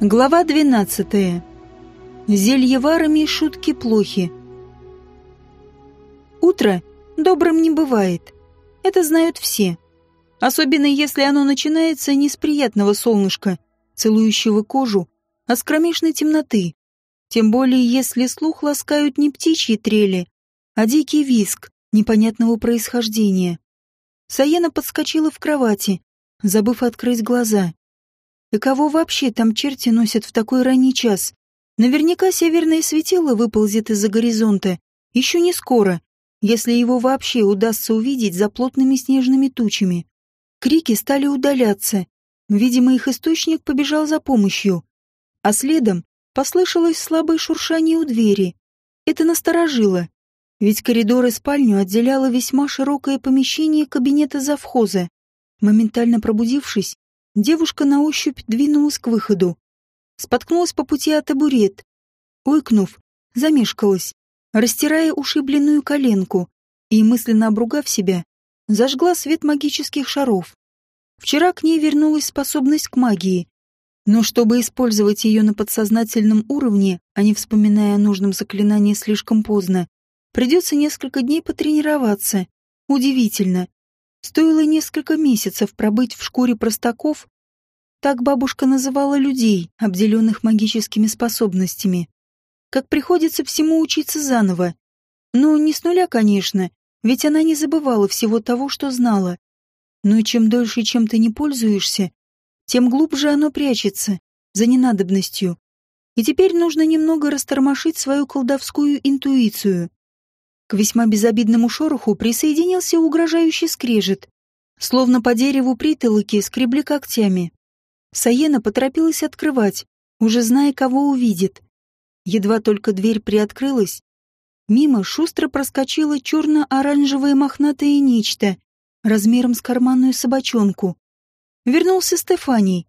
Глава 12. Зельеварами шутки плохи. Утро добрым не бывает. Это знают все. Особенно если оно начинается не с приятного солнышка, целующего кожу, а с кромешной темноты. Тем более, если слух ласкают не птичьи трели, а дикий виск непонятного происхождения. Саена подскочила в кровати, забыв открыть глаза. И кого вообще там черти носят в такой ранний час? Наверняка северное светило выползет из-за горизонта. Еще не скоро, если его вообще удастся увидеть за плотными снежными тучами. Крики стали удаляться. Видимо, их источник побежал за помощью. А следом послышалось слабое шуршание у двери. Это насторожило. Ведь коридор и спальню отделяло весьма широкое помещение кабинета завхоза. Моментально пробудившись, Девушка на ощупь двинулась к выходу. Споткнулась по пути о табурет. Ойкнув, замешкалась, растирая ушибленную коленку и, мысленно обругав себя, зажгла свет магических шаров. Вчера к ней вернулась способность к магии, но чтобы использовать ее на подсознательном уровне, а не вспоминая о нужном заклинании слишком поздно, придется несколько дней потренироваться. Удивительно, Стоило несколько месяцев пробыть в шкуре простаков, так бабушка называла людей, обделенных магическими способностями. Как приходится всему учиться заново. Но не с нуля, конечно, ведь она не забывала всего того, что знала. Но чем дольше чем ты не пользуешься, тем глубже оно прячется, за ненадобностью. И теперь нужно немного растормошить свою колдовскую интуицию. К весьма безобидному шороху присоединился угрожающий скрежет. Словно по дереву притолоки скребли когтями. Саена поторопилась открывать, уже зная, кого увидит. Едва только дверь приоткрылась, мимо шустро проскочило черно-оранжевое мохнатое нечто, размером с карманную собачонку. Вернулся Стефаний.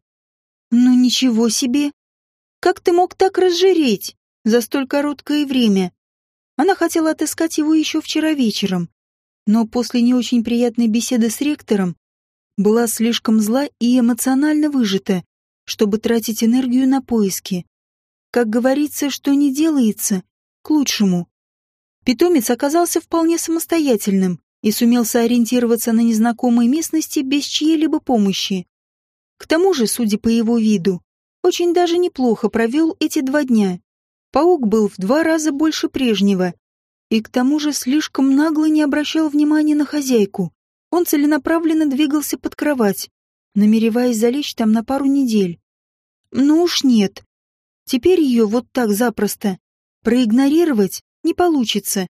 «Ну ничего себе! Как ты мог так разжиреть за столь короткое время?» Она хотела отыскать его еще вчера вечером, но после не очень приятной беседы с ректором была слишком зла и эмоционально выжата, чтобы тратить энергию на поиски. Как говорится, что не делается, к лучшему. Питомец оказался вполне самостоятельным и сумел сориентироваться на незнакомой местности без чьей-либо помощи. К тому же, судя по его виду, очень даже неплохо провел эти два дня. Паук был в два раза больше прежнего. И к тому же слишком нагло не обращал внимания на хозяйку. Он целенаправленно двигался под кровать, намереваясь залечь там на пару недель. Ну уж нет. Теперь ее вот так запросто проигнорировать не получится.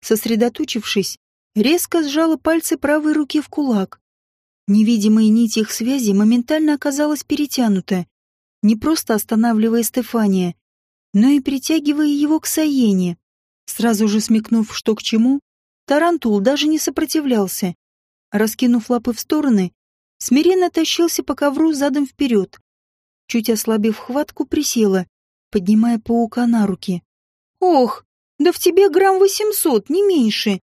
Сосредоточившись, резко сжала пальцы правой руки в кулак. Невидимая нить их связи моментально оказалась перетянута, не просто останавливая Стефания, но и притягивая его к Саене. Сразу же смекнув, что к чему, Тарантул даже не сопротивлялся. Раскинув лапы в стороны, смиренно тащился по ковру задом вперед. Чуть ослабив хватку, присела, поднимая паука на руки. «Ох, да в тебе грамм восемьсот, не меньше.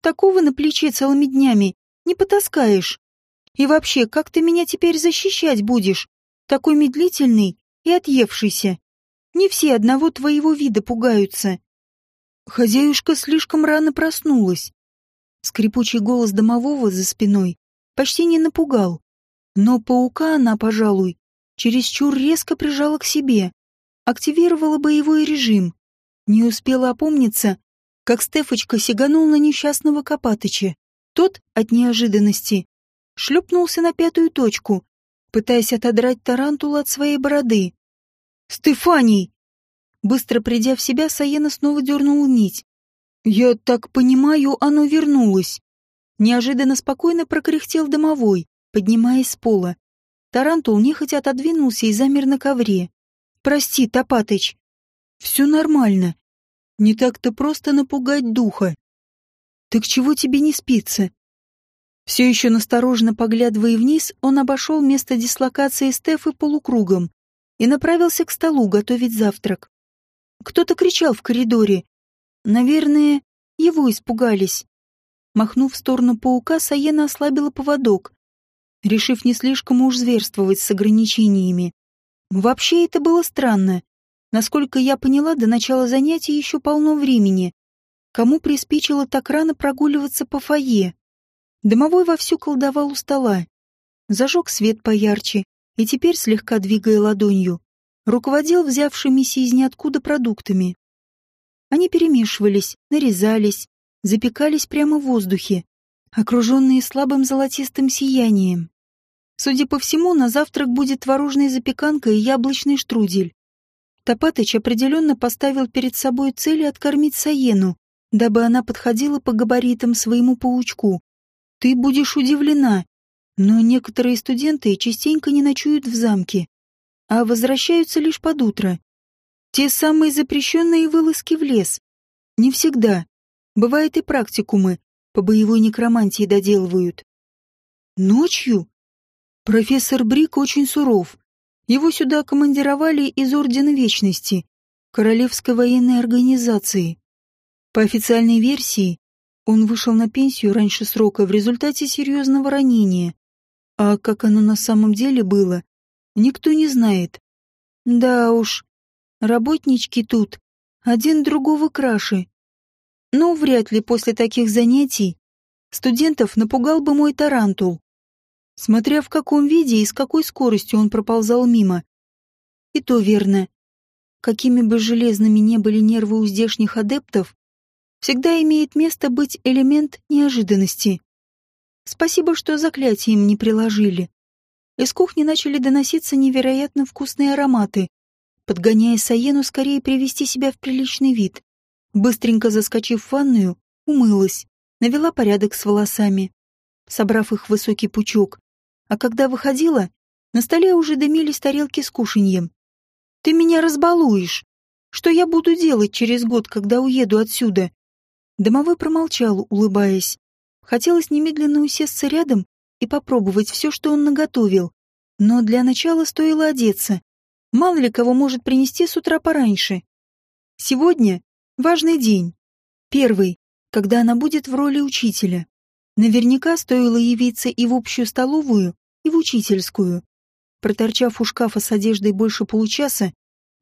Такого на плече целыми днями не потаскаешь. И вообще, как ты меня теперь защищать будешь? Такой медлительный и отъевшийся. Не все одного твоего вида пугаются. Хозяюшка слишком рано проснулась. Скрипучий голос домового за спиной почти не напугал. Но паука она, пожалуй, чересчур резко прижала к себе, активировала боевой режим. Не успела опомниться, как Стефочка сиганул на несчастного Копатыча. Тот, от неожиданности, шлепнулся на пятую точку, пытаясь отодрать тарантула от своей бороды. «Стефаний!» Быстро придя в себя, Саена снова дернула нить. «Я так понимаю, оно вернулось». Неожиданно спокойно прокряхтел домовой, поднимаясь с пола. Тарантул нехотя отодвинулся и замер на ковре. «Прости, Топатыч. Все нормально. Не так-то просто напугать духа. Так чего тебе не спится?» Все еще настороженно поглядывая вниз, он обошел место дислокации Стефы полукругом, и направился к столу готовить завтрак. Кто-то кричал в коридоре. Наверное, его испугались. Махнув в сторону паука, Саена ослабила поводок, решив не слишком уж зверствовать с ограничениями. Вообще это было странно. Насколько я поняла, до начала занятий еще полно времени. Кому приспичило так рано прогуливаться по фойе? Домовой вовсю колдовал у стола. Зажег свет поярче и теперь, слегка двигая ладонью, руководил взявшимися из ниоткуда продуктами. Они перемешивались, нарезались, запекались прямо в воздухе, окруженные слабым золотистым сиянием. Судя по всему, на завтрак будет творожная запеканка и яблочный штрудель. Топатыч определенно поставил перед собой цель откормить Саену, дабы она подходила по габаритам своему паучку. Ты будешь удивлена, но некоторые студенты частенько не ночуют в замке, а возвращаются лишь под утро. Те самые запрещенные вылазки в лес. Не всегда. Бывает и практикумы, по боевой некромантии доделывают. Ночью? Профессор Брик очень суров. Его сюда командировали из Ордена Вечности, Королевской военной организации. По официальной версии, он вышел на пенсию раньше срока в результате серьезного ранения. А как оно на самом деле было, никто не знает. Да уж, Работнички тут один другого краше. Но вряд ли после таких занятий студентов напугал бы мой тарантул. Смотря в каком виде и с какой скоростью он проползал мимо. И то верно. Какими бы железными не были нервы у здешних адептов, всегда имеет место быть элемент неожиданности. Спасибо, что заклятие не приложили. Из кухни начали доноситься невероятно вкусные ароматы, подгоняя Саену скорее привести себя в приличный вид. Быстренько заскочив в ванную, умылась, навела порядок с волосами, собрав их в высокий пучок. А когда выходила, на столе уже дымились тарелки с кушаньем. «Ты меня разбалуешь! Что я буду делать через год, когда уеду отсюда?» Домовой промолчал, улыбаясь. Хотелось немедленно усесться рядом и попробовать все, что он наготовил. Но для начала стоило одеться. Мало ли кого может принести с утра пораньше. Сегодня важный день. Первый, когда она будет в роли учителя. Наверняка стоило явиться и в общую столовую, и в учительскую. Проторчав у шкафа с одеждой больше получаса,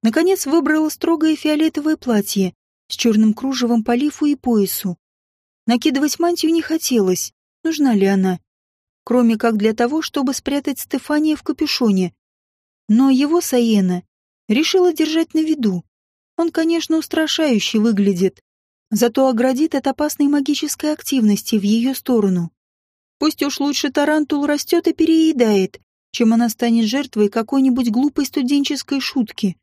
наконец выбрала строгое фиолетовое платье с черным кружевом по лифу и поясу. Накидывать мантию не хотелось, нужна ли она. Кроме как для того, чтобы спрятать Стефания в капюшоне, но его Саена решила держать на виду. Он, конечно, устрашающе выглядит, зато оградит от опасной магической активности в ее сторону. Пусть уж лучше тарантул растет и переедает, чем она станет жертвой какой-нибудь глупой студенческой шутки.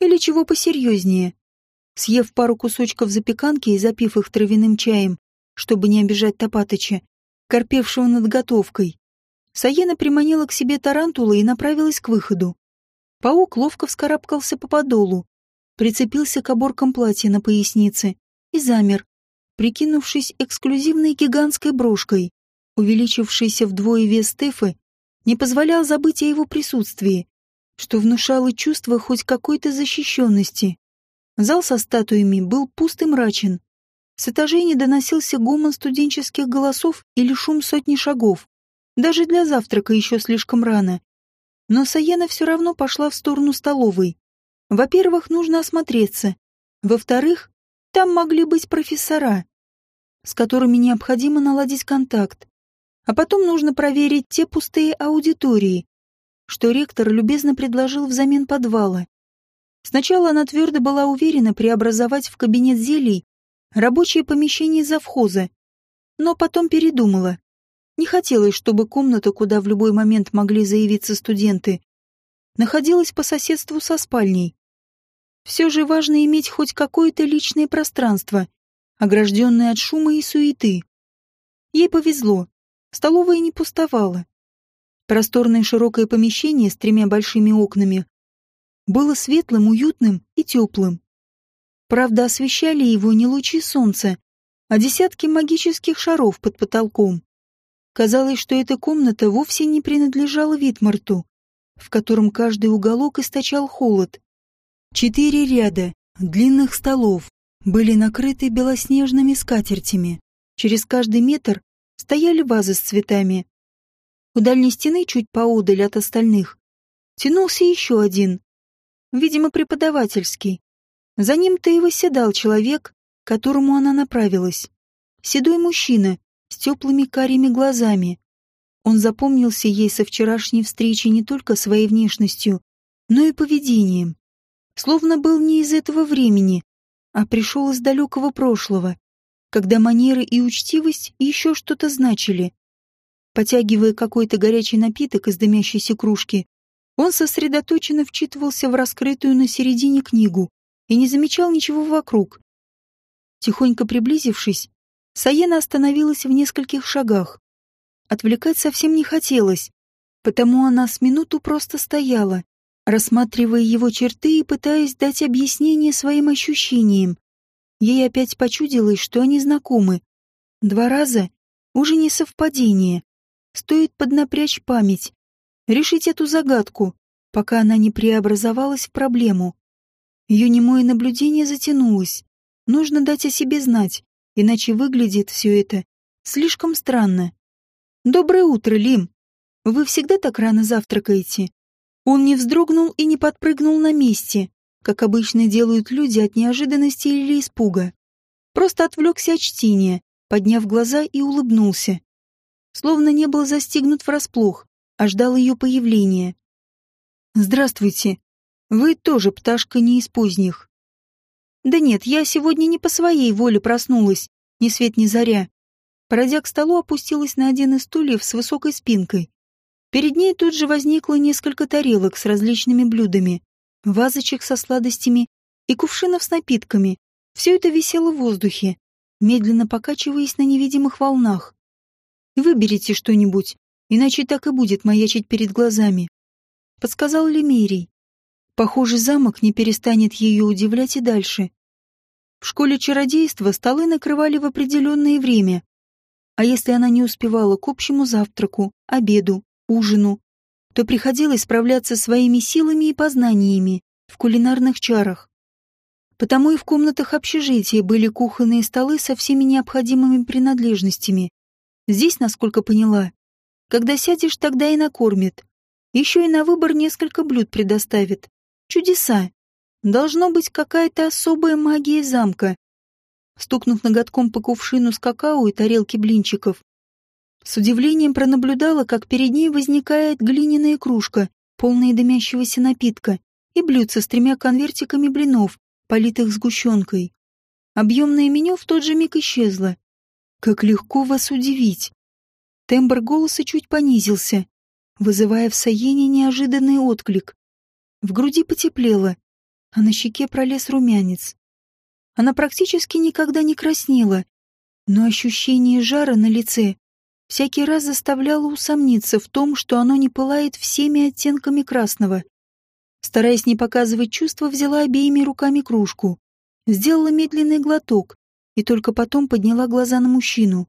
Или чего посерьезнее. Съев пару кусочков запеканки и запив их травяным чаем, чтобы не обижать Топатыча, корпевшего над готовкой, Саена приманила к себе тарантула и направилась к выходу. Паук ловко вскарабкался по подолу, прицепился к оборкам платья на пояснице и замер, прикинувшись эксклюзивной гигантской брошкой. Увеличившийся вдвое вес Стефы не позволял забыть о его присутствии, что внушало чувство хоть какой-то защищенности. Зал со статуями был пуст и мрачен. С этажей не доносился гомон студенческих голосов или шум сотни шагов. Даже для завтрака еще слишком рано. Но Саена все равно пошла в сторону столовой. Во-первых, нужно осмотреться. Во-вторых, там могли быть профессора, с которыми необходимо наладить контакт. А потом нужно проверить те пустые аудитории, что ректор любезно предложил взамен подвала. Сначала она твердо была уверена преобразовать в кабинет зелий рабочее помещение завхоза, но потом передумала. Не хотелось, чтобы комната, куда в любой момент могли заявиться студенты, находилась по соседству со спальней. Все же важно иметь хоть какое-то личное пространство, огражденное от шума и суеты. Ей повезло. Столовая не пустовала. Просторное широкое помещение с тремя большими окнами было светлым, уютным и теплым. Правда, освещали его не лучи солнца, а десятки магических шаров под потолком. Казалось, что эта комната вовсе не принадлежала Витмарту, в котором каждый уголок источал холод. Четыре ряда длинных столов были накрыты белоснежными скатертями. Через каждый метр стояли вазы с цветами. У дальней стены, чуть поодаль от остальных, тянулся еще один, видимо, преподавательский. За ним-то и восседал человек, к которому она направилась. Седой мужчина с теплыми карими глазами. Он запомнился ей со вчерашней встречи не только своей внешностью, но и поведением. Словно был не из этого времени, а пришел из далекого прошлого, когда манеры и учтивость еще что-то значили. Потягивая какой-то горячий напиток из дымящейся кружки, он сосредоточенно вчитывался в раскрытую на середине книгу и не замечал ничего вокруг. Тихонько приблизившись, Саена остановилась в нескольких шагах. Отвлекать совсем не хотелось, потому она с минуту просто стояла, рассматривая его черты и пытаясь дать объяснение своим ощущениям. Ей опять почудилось, что они знакомы. Два раза уже не совпадение. Стоит поднапрячь память, решить эту загадку, пока она не преобразовалась в проблему. Ее немое наблюдение затянулось. Нужно дать о себе знать, иначе выглядит все это слишком странно. «Доброе утро, Лим. Вы всегда так рано завтракаете?» Он не вздрогнул и не подпрыгнул на месте, как обычно делают люди от неожиданности или испуга. Просто отвлекся от чтения, подняв глаза и улыбнулся. Словно не был застигнут врасплох а ждал ее появления. «Здравствуйте. Вы тоже пташка не из поздних». «Да нет, я сегодня не по своей воле проснулась, ни свет ни заря». Пройдя к столу, опустилась на один из стульев с высокой спинкой. Перед ней тут же возникло несколько тарелок с различными блюдами, вазочек со сладостями и кувшинов с напитками. Все это висело в воздухе, медленно покачиваясь на невидимых волнах. «Выберите что-нибудь, иначе так и будет маячить перед глазами. Подсказал Лемерий. Похоже, замок не перестанет ее удивлять и дальше. В школе чародейства столы накрывали в определенное время. А если она не успевала к общему завтраку, обеду, ужину, то приходилось справляться своими силами и познаниями в кулинарных чарах. Потому и в комнатах общежития были кухонные столы со всеми необходимыми принадлежностями. Здесь, насколько поняла, когда сядешь, тогда и накормит. Еще и на выбор несколько блюд предоставит. Чудеса. Должно быть какая-то особая магия замка. Стукнув ноготком по кувшину с какао и тарелке блинчиков, с удивлением пронаблюдала, как перед ней возникает глиняная кружка, полная дымящегося напитка, и блюдце с тремя конвертиками блинов, политых сгущенкой. Объемное меню в тот же миг исчезло. Как легко вас удивить. Тембр голоса чуть понизился, вызывая в Саене неожиданный отклик. В груди потеплело, а на щеке пролез румянец. Она практически никогда не краснела, но ощущение жара на лице всякий раз заставляло усомниться в том, что оно не пылает всеми оттенками красного. Стараясь не показывать чувства, взяла обеими руками кружку, сделала медленный глоток и только потом подняла глаза на мужчину.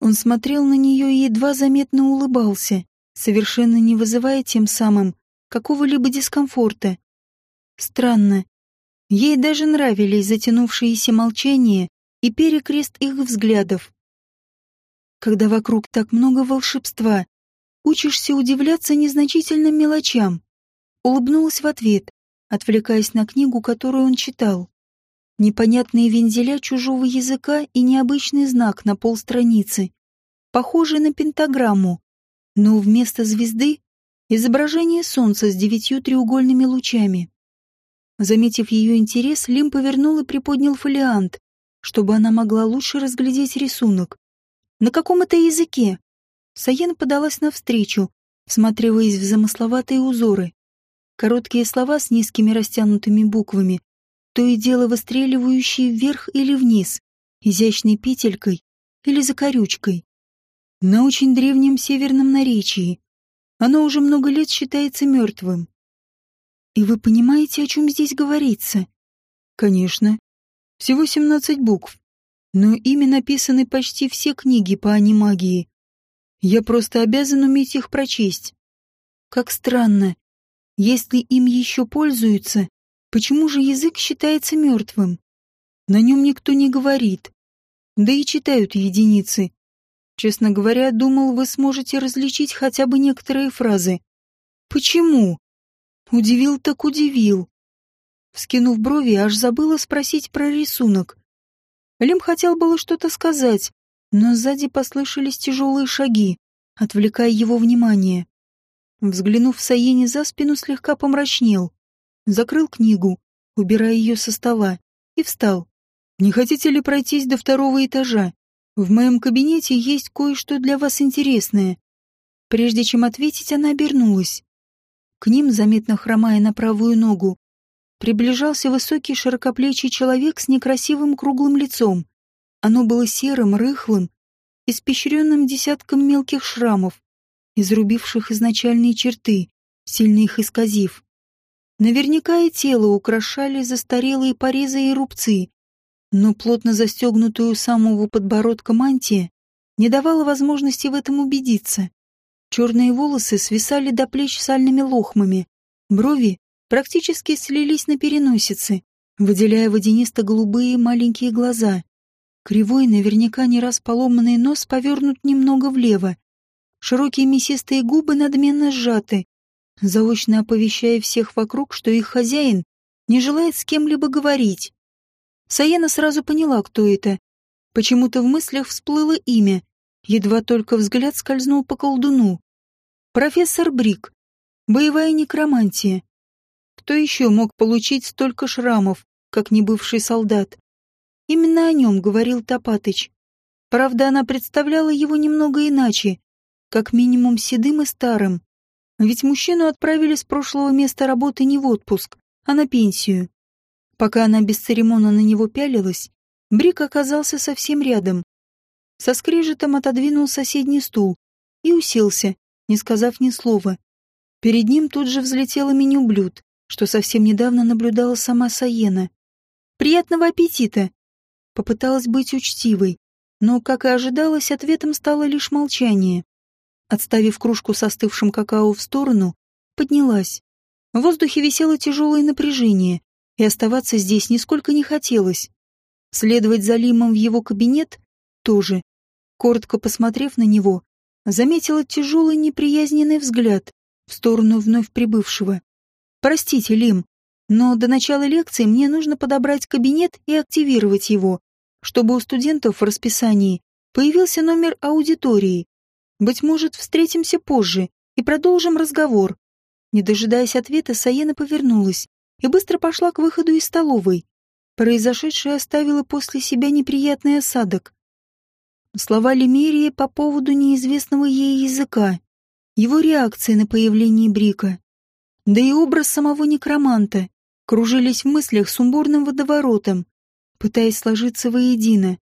Он смотрел на нее и едва заметно улыбался, совершенно не вызывая тем самым какого-либо дискомфорта. Странно. Ей даже нравились затянувшиеся молчания и перекрест их взглядов. Когда вокруг так много волшебства, учишься удивляться незначительным мелочам. Улыбнулась в ответ, отвлекаясь на книгу, которую он читал. Непонятные вензеля чужого языка и необычный знак на полстраницы, похожий на пентаграмму, но вместо звезды — изображение солнца с девятью треугольными лучами. Заметив ее интерес, Лим повернул и приподнял фолиант, чтобы она могла лучше разглядеть рисунок. На каком это языке? Саен подалась навстречу, всматриваясь в замысловатые узоры. Короткие слова с низкими растянутыми буквами то и дело выстреливающие вверх или вниз, изящной петелькой или закорючкой. На очень древнем северном наречии. Оно уже много лет считается мертвым. И вы понимаете, о чем здесь говорится? Конечно. Всего 17 букв. Но ими написаны почти все книги по анимагии. Я просто обязан уметь их прочесть. Как странно. Если им еще пользуются, Почему же язык считается мертвым? На нем никто не говорит. Да и читают единицы. Честно говоря, думал, вы сможете различить хотя бы некоторые фразы. Почему? Удивил так удивил. Вскинув брови, аж забыла спросить про рисунок. Лим хотел было что-то сказать, но сзади послышались тяжелые шаги, отвлекая его внимание. Взглянув Саене за спину, слегка помрачнел. Закрыл книгу, убирая ее со стола, и встал. «Не хотите ли пройтись до второго этажа? В моем кабинете есть кое-что для вас интересное». Прежде чем ответить, она обернулась. К ним, заметно хромая на правую ногу, приближался высокий широкоплечий человек с некрасивым круглым лицом. Оно было серым, рыхлым, испещренным десятком мелких шрамов, изрубивших изначальные черты, сильно их исказив. Наверняка и тело украшали застарелые порезы и рубцы, но плотно застегнутую у самого подбородка мантия не давала возможности в этом убедиться. Черные волосы свисали до плеч сальными лохмами, брови практически слились на переносице, выделяя водянисто-голубые маленькие глаза. Кривой, наверняка не раз поломанный нос повернут немного влево. Широкие мясистые губы надменно сжаты, заочно оповещая всех вокруг, что их хозяин не желает с кем-либо говорить. Саена сразу поняла, кто это. Почему-то в мыслях всплыло имя, едва только взгляд скользнул по колдуну. Профессор Брик. Боевая некромантия. Кто еще мог получить столько шрамов, как небывший солдат? Именно о нем говорил Топатыч. Правда, она представляла его немного иначе, как минимум седым и старым. Ведь мужчину отправили с прошлого места работы не в отпуск, а на пенсию. Пока она бесцеремонно на него пялилась, Брик оказался совсем рядом. Со скрежетом отодвинул соседний стул и уселся, не сказав ни слова. Перед ним тут же взлетело меню блюд, что совсем недавно наблюдала сама Саена. «Приятного аппетита!» Попыталась быть учтивой, но, как и ожидалось, ответом стало лишь молчание. Отставив кружку с остывшим какао в сторону, поднялась. В воздухе висело тяжелое напряжение, и оставаться здесь нисколько не хотелось. Следовать за Лимом в его кабинет тоже. Коротко посмотрев на него, заметила тяжелый неприязненный взгляд в сторону вновь прибывшего. «Простите, Лим, но до начала лекции мне нужно подобрать кабинет и активировать его, чтобы у студентов в расписании появился номер аудитории. Быть может, встретимся позже и продолжим разговор. Не дожидаясь ответа, Саена повернулась и быстро пошла к выходу из столовой. Произошедшее оставило после себя неприятный осадок. Слова Лемерии по поводу неизвестного ей языка, его реакция на появление Брика, да и образ самого некроманта, кружились в мыслях сумбурным водоворотом, пытаясь сложиться воедино.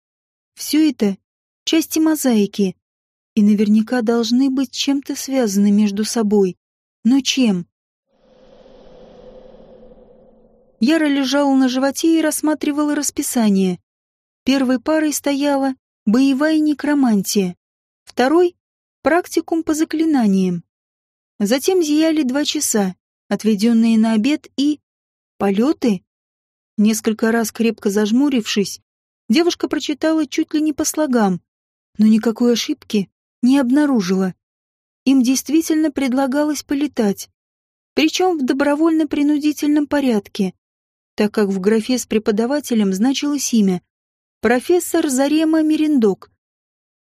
Все это — части мозаики, и наверняка должны быть чем-то связаны между собой. Но чем? Яра лежала на животе и рассматривала расписание. Первой парой стояла боевая некромантия, второй — практикум по заклинаниям. Затем зияли два часа, отведенные на обед и Полеты? Несколько раз крепко зажмурившись, девушка прочитала чуть ли не по слогам, но никакой ошибки не обнаружила. Им действительно предлагалось полетать, причем в добровольно-принудительном порядке, так как в графе с преподавателем значилось имя «Профессор Зарема Мерендок».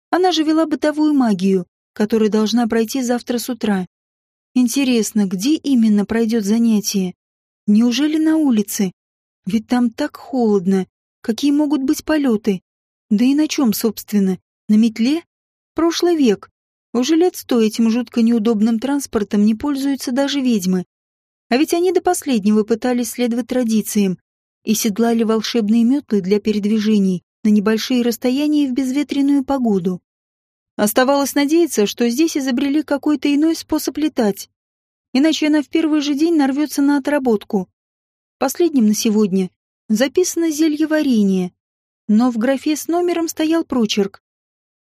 Она же вела бытовую магию, которая должна пройти завтра с утра. Интересно, где именно пройдет занятие? Неужели на улице? Ведь там так холодно. Какие могут быть полеты? Да и на чем, собственно? На метле? Прошлый век. Уже лет сто этим жутко неудобным транспортом не пользуются даже ведьмы. А ведь они до последнего пытались следовать традициям и седлали волшебные метлы для передвижений на небольшие расстояния в безветренную погоду. Оставалось надеяться, что здесь изобрели какой-то иной способ летать иначе она в первый же день нарвется на отработку. Последним на сегодня записано зелье варенье, но в графе с номером стоял прочерк.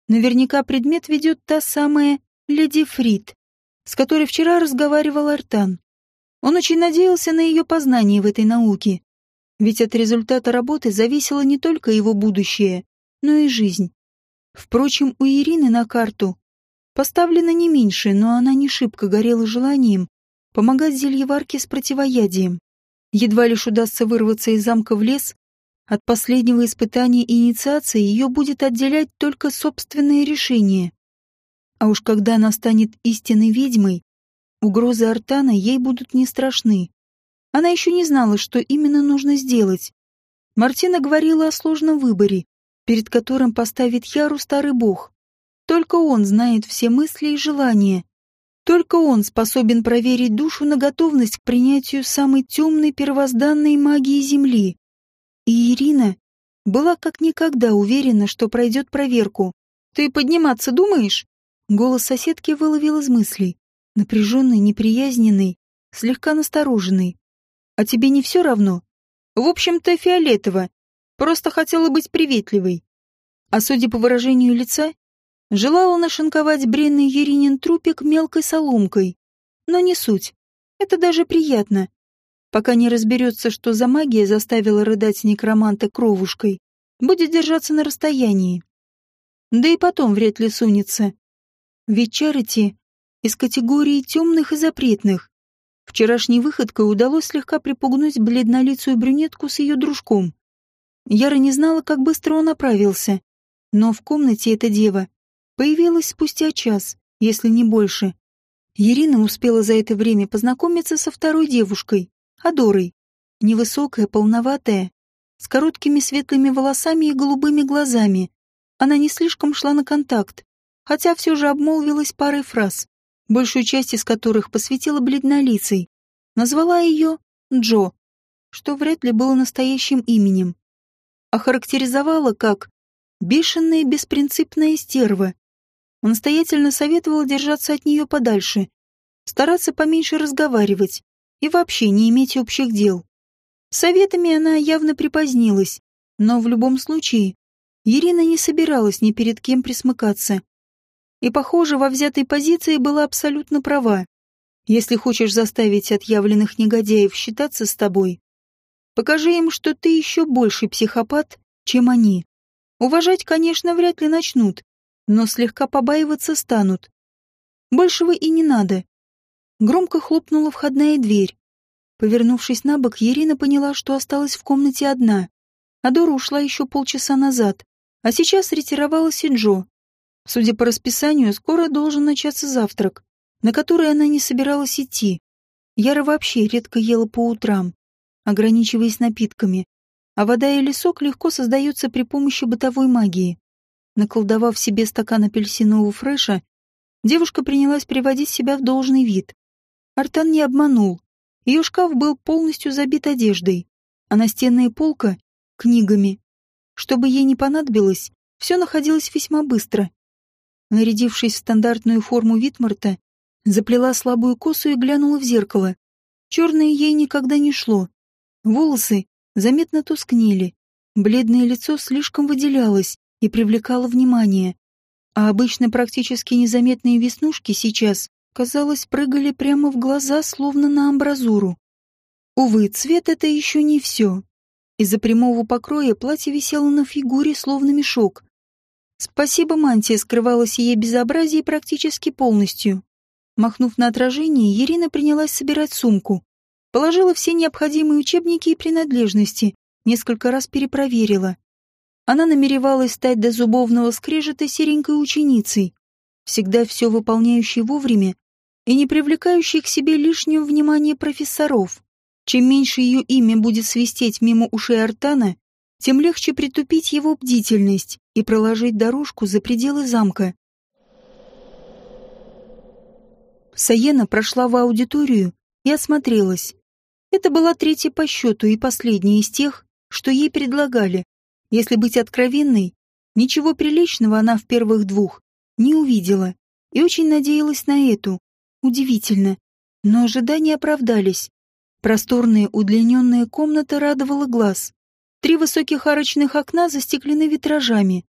Наверняка предмет ведет та самая леди Фрид, с которой вчера разговаривал Артан. Он очень надеялся на ее познание в этой науке, ведь от результата работы зависело не только его будущее, но и жизнь. Впрочем, у Ирины на карту поставлено не меньше, но она не шибко горела желанием помогать зельеварке с противоядием. Едва лишь удастся вырваться из замка в лес, от последнего испытания инициации ее будет отделять только собственное решение. А уж когда она станет истинной ведьмой, угрозы Артана ей будут не страшны. Она еще не знала, что именно нужно сделать. Мартина говорила о сложном выборе, перед которым поставит Яру старый бог. Только он знает все мысли и желания. Только он способен проверить душу на готовность к принятию самой темной первозданной магии Земли. И Ирина была как никогда уверена, что пройдет проверку. «Ты подниматься думаешь?» Голос соседки выловил из мыслей. Напряженный, неприязненный, слегка настороженный. «А тебе не все равно?» «В общем-то, фиолетово. Просто хотела быть приветливой». А судя по выражению лица, желала нашинковать бренный Еринин трупик мелкой соломкой. Но не суть. Это даже приятно. Пока не разберется, что за магия заставила рыдать некроманта кровушкой, будет держаться на расстоянии. Да и потом вряд ли сунется. Ведь Чарити из категории темных и запретных. Вчерашней выходкой удалось слегка припугнуть бледнолицую брюнетку с ее дружком. Яра не знала, как быстро он оправился, но в комнате эта дева появилась спустя час, если не больше. Ирина успела за это время познакомиться со второй девушкой, Адорой. Невысокая, полноватая, с короткими светлыми волосами и голубыми глазами. Она не слишком шла на контакт, хотя все же обмолвилась парой фраз, большую часть из которых посвятила бледнолицей. Назвала ее Джо, что вряд ли было настоящим именем. Охарактеризовала как «бешеная беспринципная стерва». Настоятельно советовала держаться от нее подальше, стараться поменьше разговаривать и вообще не иметь общих дел. Советами она явно припозднилась, но в любом случае Ирина не собиралась ни перед кем присмыкаться и, похоже, во взятой позиции была абсолютно права. Если хочешь заставить отъявленных негодяев считаться с тобой, покажи им, что ты еще больший психопат, чем они. Уважать, конечно, вряд ли начнут, но слегка побаиваться станут. Большего и не надо. Громко хлопнула входная дверь. Повернувшись на бок, Ирина поняла, что осталась в комнате одна. Адора ушла еще полчаса назад, а сейчас ретировалась и Джо. Судя по расписанию, скоро должен начаться завтрак, на который она не собиралась идти. Яра вообще редко ела по утрам, ограничиваясь напитками, а вода или сок легко создаются при помощи бытовой магии. Наколдовав себе стакан апельсинового фреша, девушка принялась приводить себя в должный вид. Артан не обманул. Ее шкаф был полностью забит одеждой, а настенная полка — книгами. Чтобы ей не понадобилось, все находилось весьма быстро нарядившись в стандартную форму Витмарта, заплела слабую косу и глянула в зеркало. Черное ей никогда не шло. Волосы заметно тускнели, бледное лицо слишком выделялось и привлекало внимание, а обычно практически незаметные веснушки сейчас, казалось, прыгали прямо в глаза, словно на амбразуру. Увы, цвет — это еще не все. Из-за прямого покроя платье висело на фигуре, словно мешок, Спасибо, мантия скрывала сие безобразие практически полностью. Махнув на отражение, Ирина принялась собирать сумку. Положила все необходимые учебники и принадлежности, несколько раз перепроверила. Она намеревалась стать до зубовного скрежета серенькой ученицей, всегда все выполняющей вовремя и не привлекающей к себе лишнего внимания профессоров. Чем меньше ее имя будет свистеть мимо ушей Артана, тем легче притупить его бдительность и проложить дорожку за пределы замка. Саена прошла в аудиторию и осмотрелась. Это была третья по счету и последняя из тех, что ей предлагали. Если быть откровенной, ничего приличного она в первых двух не увидела и очень надеялась на эту. Удивительно, но ожидания оправдались. Просторная удлиненная комната радовала глаз. Три высоких арочных окна застеклены витражами.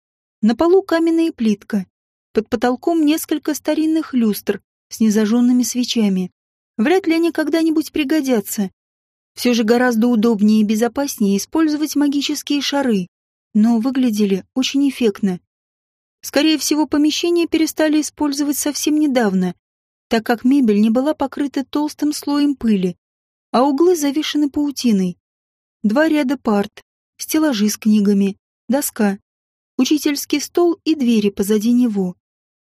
На полу каменная плитка. Под потолком несколько старинных люстр с незажженными свечами. Вряд ли они когда-нибудь пригодятся. Все же гораздо удобнее и безопаснее использовать магические шары, но выглядели очень эффектно. Скорее всего, помещение перестали использовать совсем недавно. так как мебель не была покрыта толстым слоем пыли, а углы завешены паутиной. Два ряда парт, стеллажи с книгами, доска, учительский стол и двери позади него.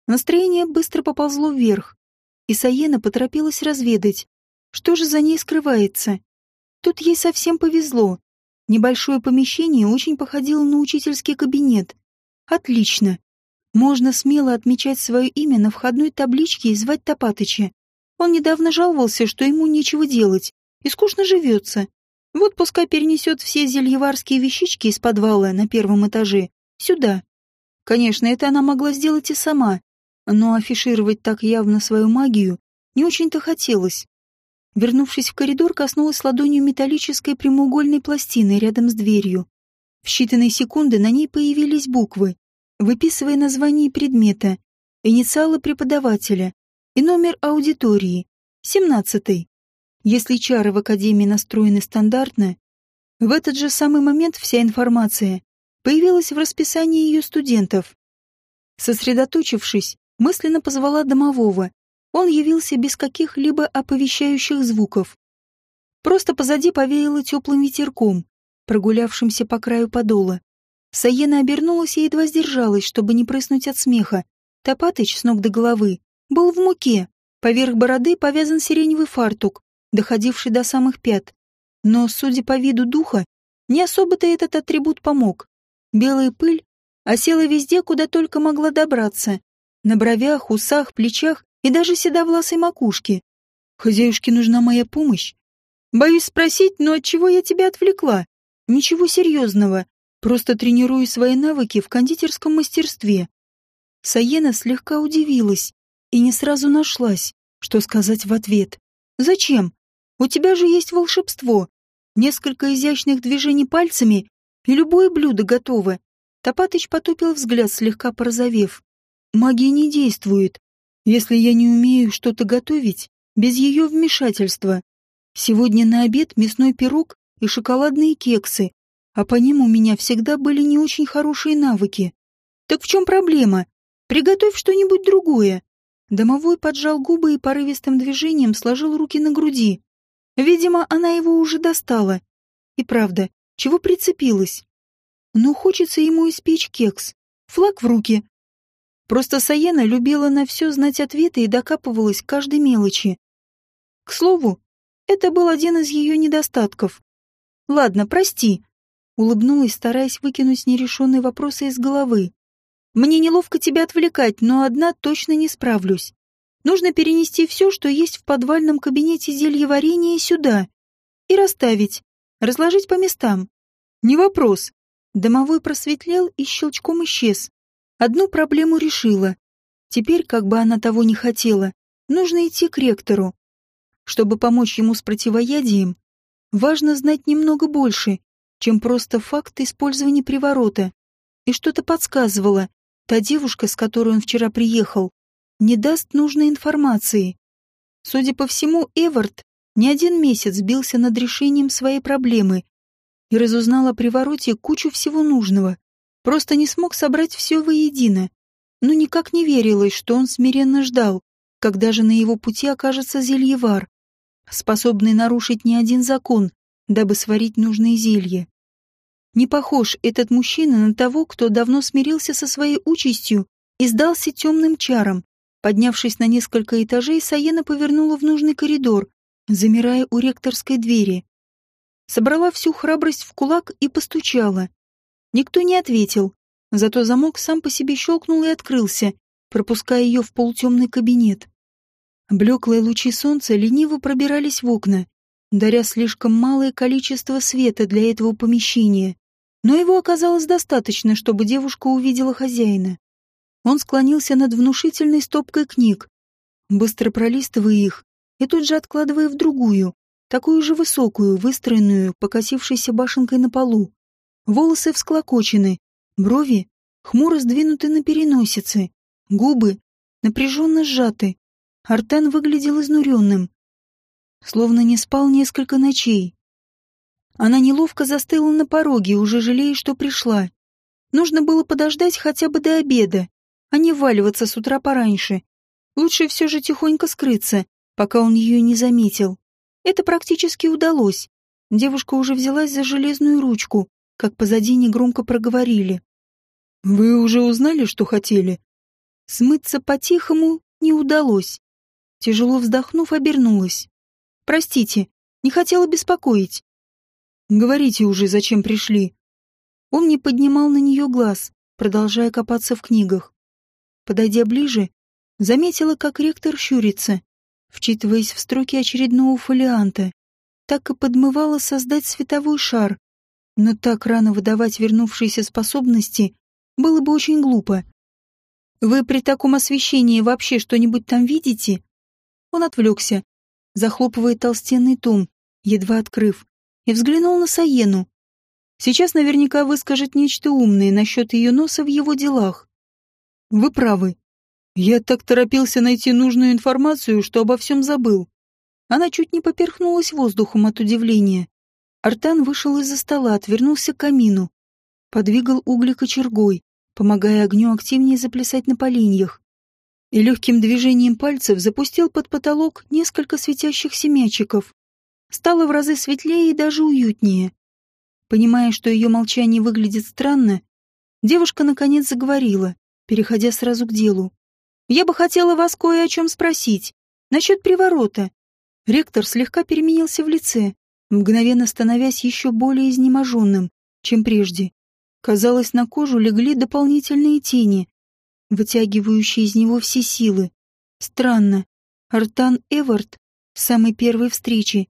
Настроение быстро поползло вверх, и Саена поторопилась разведать, что же за ней скрывается. Тут ей совсем повезло. Небольшое помещение очень походило на учительский кабинет. Отлично. Можно смело отмечать свое имя на входной табличке и звать Топатыча. Он недавно жаловался, что ему нечего делать, и скучно живется. Вот пускай перенесет все зельеварские вещички из подвала на первом этаже сюда. Конечно, это она могла сделать и сама, но афишировать так явно свою магию не очень-то хотелось. Вернувшись в коридор, коснулась ладонью металлической прямоугольной пластины рядом с дверью. В считанные секунды на ней появились буквы выписывая название предмета, инициалы преподавателя и номер аудитории, 17 Если чары в Академии настроены стандартно, в этот же самый момент вся информация появилась в расписании ее студентов. Сосредоточившись, мысленно позвала домового. Он явился без каких-либо оповещающих звуков. Просто позади повеяло теплым ветерком, прогулявшимся по краю подола. Саена обернулась и едва сдержалась, чтобы не прыснуть от смеха. Топатыч с ног до головы был в муке. Поверх бороды повязан сиреневый фартук, доходивший до самых пят. Но, судя по виду духа, не особо-то этот атрибут помог. Белая пыль осела везде, куда только могла добраться. На бровях, усах, плечах и даже седовласой макушке. Хозяюшке нужна моя помощь. Боюсь спросить, но от чего я тебя отвлекла? Ничего серьезного. Просто тренирую свои навыки в кондитерском мастерстве. Саена слегка удивилась и не сразу нашлась, что сказать в ответ. «Зачем? У тебя же есть волшебство. Несколько изящных движений пальцами, и любое блюдо готово». Топатыч потупил взгляд, слегка порозовев. «Магия не действует, если я не умею что-то готовить без ее вмешательства. Сегодня на обед мясной пирог и шоколадные кексы, а по ним у меня всегда были не очень хорошие навыки. Так в чем проблема? Приготовь что-нибудь другое. Домовой поджал губы и порывистым движением сложил руки на груди. Видимо, она его уже достала. И правда, чего прицепилась? Ну, хочется ему испечь кекс. Флаг в руки. Просто Саена любила на все знать ответы и докапывалась к каждой мелочи. К слову, это был один из ее недостатков. Ладно, прости, Улыбнулась, стараясь выкинуть нерешенные вопросы из головы. «Мне неловко тебя отвлекать, но одна точно не справлюсь. Нужно перенести все, что есть в подвальном кабинете зельеварения, сюда. И расставить. Разложить по местам. Не вопрос». Домовой просветлел и щелчком исчез. Одну проблему решила. Теперь, как бы она того не хотела, нужно идти к ректору. Чтобы помочь ему с противоядием, важно знать немного больше чем просто факт использования приворота. И что-то подсказывало, та девушка, с которой он вчера приехал, не даст нужной информации. Судя по всему, Эвард не один месяц бился над решением своей проблемы и разузнал о привороте кучу всего нужного, просто не смог собрать все воедино, но никак не верилось, что он смиренно ждал, когда же на его пути окажется зельевар, способный нарушить не один закон, дабы сварить нужные зелья. Не похож этот мужчина на того, кто давно смирился со своей участью и сдался темным чарам. Поднявшись на несколько этажей, Саена повернула в нужный коридор, замирая у ректорской двери. Собрала всю храбрость в кулак и постучала. Никто не ответил, зато замок сам по себе щелкнул и открылся, пропуская ее в полутемный кабинет. Блеклые лучи солнца лениво пробирались в окна, даря слишком малое количество света для этого помещения. Но его оказалось достаточно, чтобы девушка увидела хозяина. Он склонился над внушительной стопкой книг, быстро пролистывая их и тут же откладывая в другую, такую же высокую, выстроенную, покосившейся башенкой на полу. Волосы всклокочены, брови хмуро сдвинуты на переносице, губы напряженно сжаты. Артен выглядел изнуренным, словно не спал несколько ночей. Она неловко застыла на пороге, уже жалея, что пришла. Нужно было подождать хотя бы до обеда, а не валиваться с утра пораньше. Лучше все же тихонько скрыться, пока он ее не заметил. Это практически удалось. Девушка уже взялась за железную ручку, как позади негромко проговорили. «Вы уже узнали, что хотели?» Смыться по-тихому не удалось. Тяжело вздохнув, обернулась. «Простите, не хотела беспокоить». «Говорите уже, зачем пришли». Он не поднимал на нее глаз, продолжая копаться в книгах. Подойдя ближе, заметила, как ректор щурится, вчитываясь в строки очередного фолианта. Так и подмывала создать световой шар, но так рано выдавать вернувшиеся способности было бы очень глупо. «Вы при таком освещении вообще что-нибудь там видите?» Он отвлекся, захлопывая толстенный том, едва открыв, и взглянул на Саену. Сейчас наверняка выскажет нечто умное насчет ее носа в его делах. Вы правы. Я так торопился найти нужную информацию, что обо всем забыл. Она чуть не поперхнулась воздухом от удивления. Артан вышел из-за стола, отвернулся к камину, подвигал угли кочергой, помогая огню активнее заплясать на поленьях, и легким движением пальцев запустил под потолок несколько светящихся мячиков. Стало в разы светлее и даже уютнее. Понимая, что ее молчание выглядит странно, девушка наконец заговорила, переходя сразу к делу. «Я бы хотела вас кое о чем спросить. Насчет приворота. Ректор слегка переменился в лице, мгновенно становясь еще более изнеможенным, чем прежде. Казалось, на кожу легли дополнительные тени, вытягивающие из него все силы. Странно. Артан Эвард в самой первой встрече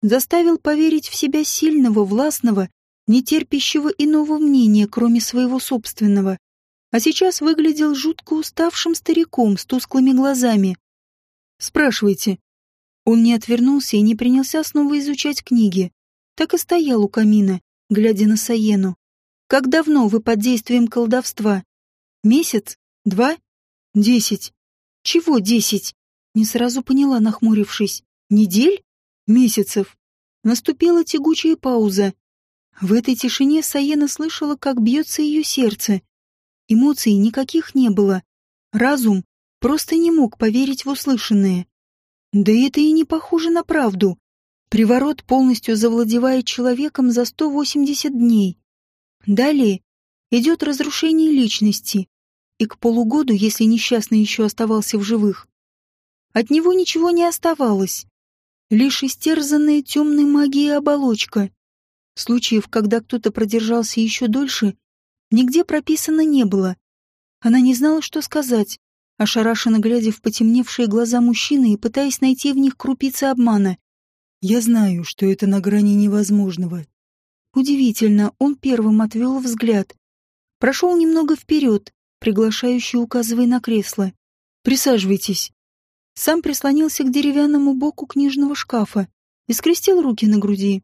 заставил поверить в себя сильного, властного, нетерпящего иного мнения, кроме своего собственного. А сейчас выглядел жутко уставшим стариком с тусклыми глазами. «Спрашивайте». Он не отвернулся и не принялся снова изучать книги. Так и стоял у камина, глядя на Саену. «Как давно вы под действием колдовства? Месяц? Два? Десять. Чего десять? Не сразу поняла, нахмурившись. Недель? Месяцев. Наступила тягучая пауза. В этой тишине Саена слышала, как бьется ее сердце. Эмоций никаких не было. Разум просто не мог поверить в услышанное. Да это и не похоже на правду. Приворот полностью завладевает человеком за 180 дней. Далее идет разрушение личности, и к полугоду, если несчастный еще оставался в живых, от него ничего не оставалось. Лишь истерзанная темной магией оболочка. Случаев, когда кто-то продержался еще дольше, нигде прописано не было. Она не знала, что сказать, ошарашенно глядя в потемневшие глаза мужчины и пытаясь найти в них крупицы обмана. «Я знаю, что это на грани невозможного». Удивительно, он первым отвел взгляд. Прошел немного вперед, приглашающий указывая на кресло. «Присаживайтесь». Сам прислонился к деревянному боку книжного шкафа и скрестил руки на груди.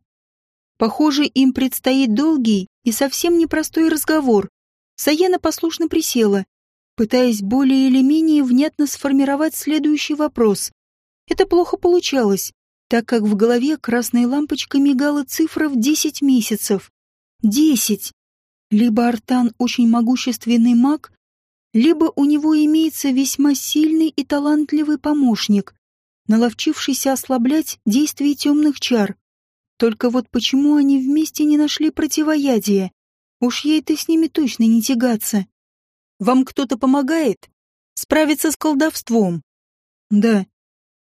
Похоже, им предстоит долгий и совсем непростой разговор. Саяна послушно присела, пытаясь более или менее внятно сформировать следующий вопрос. Это плохо получалось, так как в голове красной лампочкой мигала цифра в десять месяцев. Десять! Либо Артан очень могущественный маг, либо у него имеется весьма сильный и талантливый помощник, наловчившийся ослаблять действие темных чар. Только вот почему они вместе не нашли противоядия? Уж ей-то с ними точно не тягаться. Вам кто-то помогает? Справиться с колдовством? Да.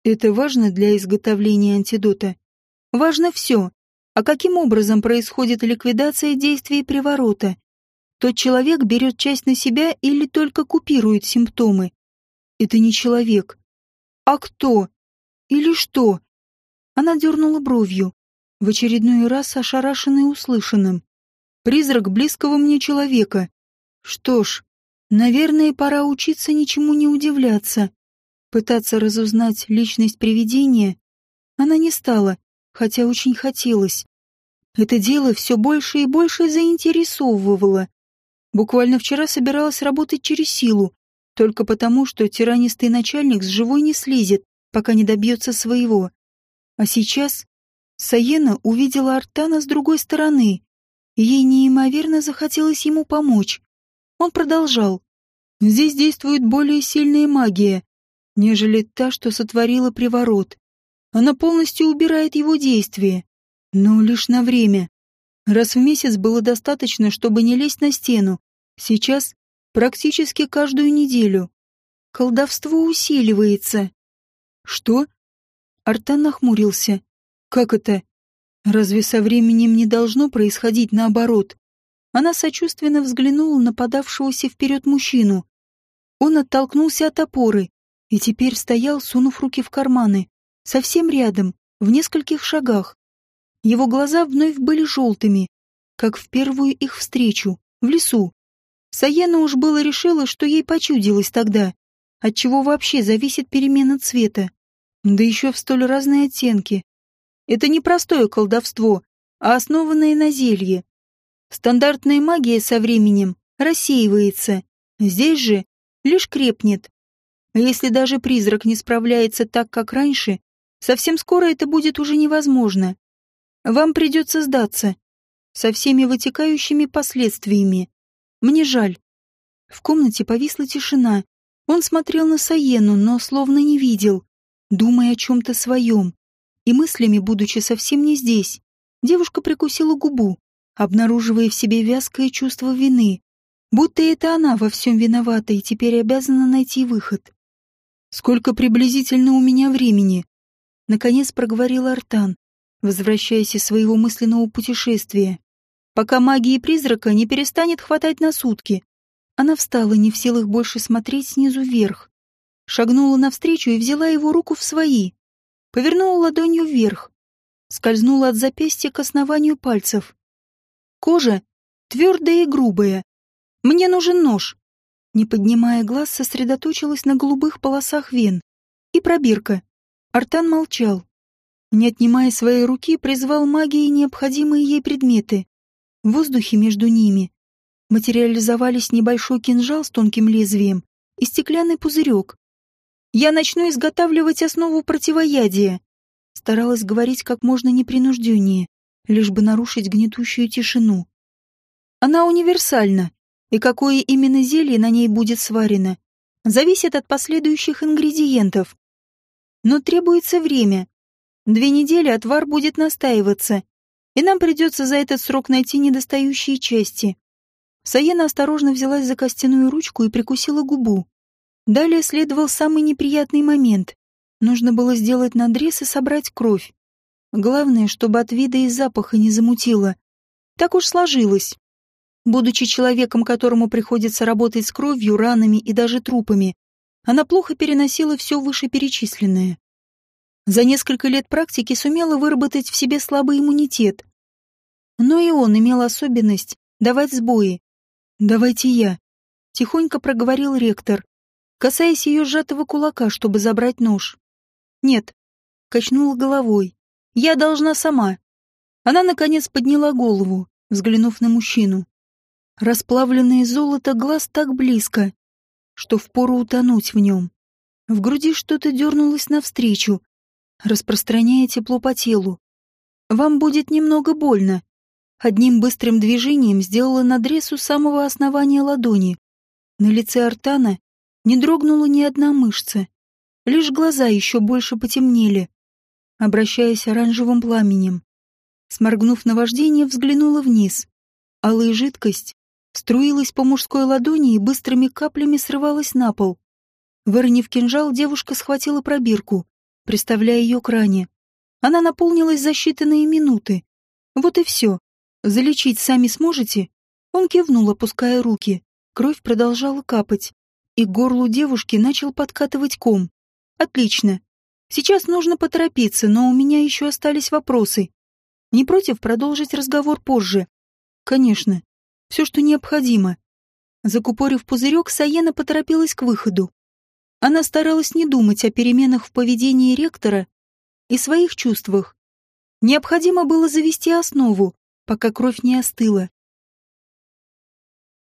Это важно для изготовления антидота. Важно все. А каким образом происходит ликвидация действий приворота? Тот человек берет часть на себя или только купирует симптомы. Это не человек. А кто? Или что? Она дернула бровью, в очередной раз ошарашенный услышанным. Призрак близкого мне человека. Что ж, наверное, пора учиться ничему не удивляться. Пытаться разузнать личность привидения она не стала, хотя очень хотелось. Это дело все больше и больше заинтересовывало. Буквально вчера собиралась работать через силу, только потому, что тиранистый начальник с живой не слезет, пока не добьется своего. А сейчас Саена увидела Артана с другой стороны, ей неимоверно захотелось ему помочь. Он продолжал. «Здесь действует более сильная магия. нежели та, что сотворила приворот. Она полностью убирает его действие, но лишь на время. Раз в месяц было достаточно, чтобы не лезть на стену. Сейчас практически каждую неделю. Колдовство усиливается. Что? Артан нахмурился. Как это? Разве со временем не должно происходить наоборот? Она сочувственно взглянула на подавшегося вперед мужчину. Он оттолкнулся от опоры и теперь стоял, сунув руки в карманы, совсем рядом, в нескольких шагах. Его глаза вновь были желтыми, как в первую их встречу, в лесу. Саяна уж было решила, что ей почудилось тогда, от чего вообще зависит перемена цвета. Да еще в столь разные оттенки. Это не простое колдовство, а основанное на зелье. Стандартная магия со временем рассеивается. Здесь же лишь крепнет. Если даже призрак не справляется так, как раньше, совсем скоро это будет уже невозможно. Вам придется сдаться. Со всеми вытекающими последствиями. Мне жаль. В комнате повисла тишина. Он смотрел на Саену, но словно не видел, думая о чем-то своем. И мыслями, будучи совсем не здесь, девушка прикусила губу, обнаруживая в себе вязкое чувство вины. Будто это она во всем виновата и теперь обязана найти выход. «Сколько приблизительно у меня времени?» Наконец проговорил Артан, возвращаясь из своего мысленного путешествия. «Пока магии призрака не перестанет хватать на сутки». Она встала, не в силах больше смотреть снизу вверх. Шагнула навстречу и взяла его руку в свои. Повернула ладонью вверх. Скользнула от запястья к основанию пальцев. Кожа твердая и грубая. Мне нужен нож. Не поднимая глаз, сосредоточилась на голубых полосах вен. И пробирка. Артан молчал. Не отнимая своей руки, призвал магией необходимые ей предметы. В воздухе между ними материализовались небольшой кинжал с тонким лезвием и стеклянный пузырек. «Я начну изготавливать основу противоядия», старалась говорить как можно непринужденнее, лишь бы нарушить гнетущую тишину. Она универсальна, и какое именно зелье на ней будет сварено, зависит от последующих ингредиентов. Но требуется время. Две недели отвар будет настаиваться, и нам придется за этот срок найти недостающие части. Саена осторожно взялась за костяную ручку и прикусила губу. Далее следовал самый неприятный момент. Нужно было сделать надрез и собрать кровь. Главное, чтобы от вида и запаха не замутило. Так уж сложилось. Будучи человеком, которому приходится работать с кровью, ранами и даже трупами, она плохо переносила все вышеперечисленное. За несколько лет практики сумела выработать в себе слабый иммунитет. Но и он имел особенность давать сбои. «Давайте я», — тихонько проговорил ректор, касаясь ее сжатого кулака, чтобы забрать нож. «Нет», — качнула головой, — «я должна сама». Она, наконец, подняла голову, взглянув на мужчину. Расплавленное золото глаз так близко, что впору утонуть в нем. В груди что-то дернулось навстречу, распространяя тепло по телу. Вам будет немного больно. Одним быстрым движением сделала надрез у самого основания ладони. На лице Артана не дрогнула ни одна мышца. Лишь глаза еще больше потемнели, обращаясь оранжевым пламенем. Сморгнув на вождение, взглянула вниз. Алая жидкость струилась по мужской ладони и быстрыми каплями срывалась на пол. Выронив кинжал, девушка схватила пробирку, приставляя ее к ране. Она наполнилась за считанные минуты. Вот и все. Залечить сами сможете? Он кивнул, опуская руки. Кровь продолжала капать, и горлу девушки начал подкатывать ком. Отлично. Сейчас нужно поторопиться, но у меня еще остались вопросы. Не против продолжить разговор позже? Конечно все, что необходимо. Закупорив пузырек, Саена поторопилась к выходу. Она старалась не думать о переменах в поведении ректора и своих чувствах. Необходимо было завести основу, пока кровь не остыла.